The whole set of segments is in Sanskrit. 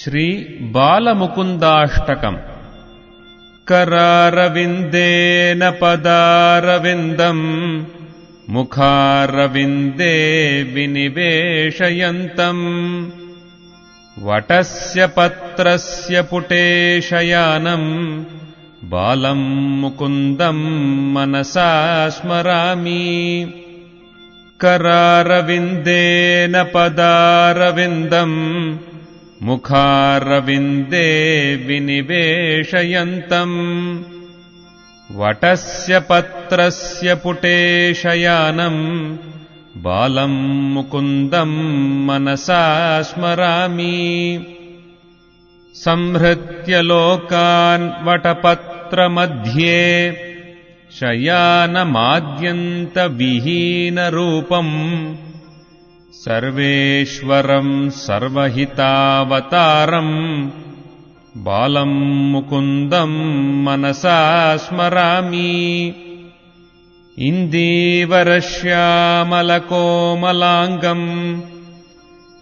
श्रीबालमुकुन्दाष्टकम्। करारविन्देन पदारविन्दम् मुखारविन्दे विनिवेशयन्तम्। वटस्य पत्रस्य पुटेशयानम् बालम् मुकुन्दम् मनसा स्मरामि। करारविन्देन पदारविन्दम् मुखारविन्दे विनिवेशयन्तम्। वटस्य पत्रस्य पुटेशयानम्। बालम् मुकुन्दम् मनसा स्मरामि। संहृत्य लोकान् वटपत्रमध्ये शयानमाद्यन्तविहीनरूपम् सर्वेश्वरम् सर्वहितावतारम् बालम् मुकुन्दम् मनसा स्मरामि। इन्दीवरश्यामलकोमलाङ्गम्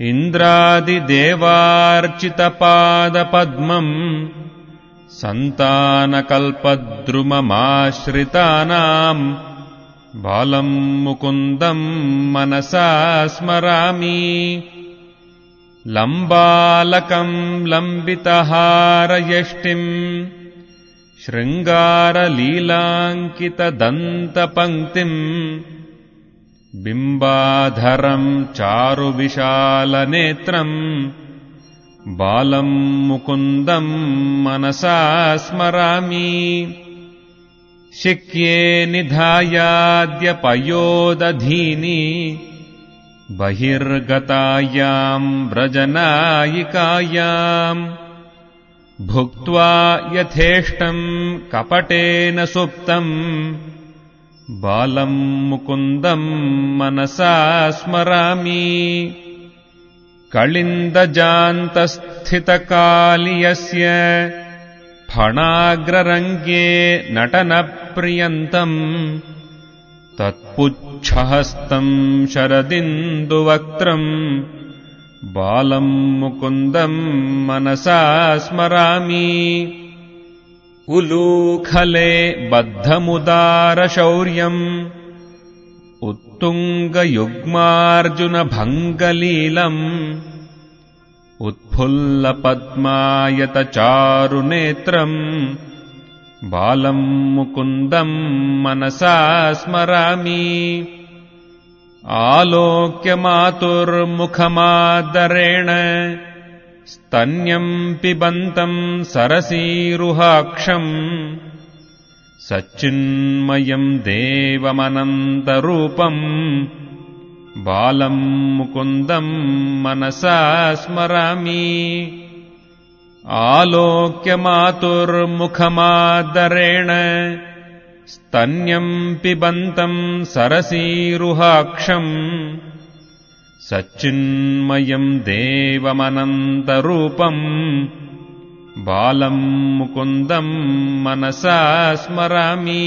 इन्द्रादिदेवार्चितपादपद्मम् सन्तानकल्पद्रुममाश्रितानाम् बालम् मुकुन्दम् मनसा स्मरामि। लम्बालकम् लम्बितहारयष्टिम् शृङ्गारलीलाङ्कितदन्तपङ्क्तिम् बिम्बाधरम् चारुविशालनेत्रम् बालम् मुकुन्दम् मनसा स्मरामि शिक्ये निधायाद्यपयोदधीनि बहिर्गतायाम् व्रजनायिकायाम् भुक्त्वा यथेष्टम् कपटेन सुप्तम् बालम् मुकुन्दम् मनसा स्मरामि। कलिन्दजान्तस्थितकालियस्य फणाग्ररङ्गे नटनप्रियन्तम् तत्पुच्छहस्तम् शरदिन्दुवक्त्रम्। बालम् मुकुन्दम् मनसा स्मरामि। उलूखले बद्धमुदारशौर्यम्। उत्तुङ्गयुग्मार्जुनभङ्गलीलम्। उत्फुल्लपद्मायतचारुनेत्रम् बालम् मुकुन्दम् मनसा स्मरामि। आलोक्यमातुर्मुखमादरेण स्तन्यम् पिबन्तम् सरसीरुहाक्षम्। सच्चिन्मयम् देवमनन्तरूपम् बालम् मुकुन्दम् मनसा स्मरामि आलोक्यमातुर्मुखमादरेण स्तन्यम् पिबन्तम् सरसीरुहाक्षम् सच्चिन्मयम् देवमनन्तरूपम् बालम् मुकुन्दम् मनसा स्मरामि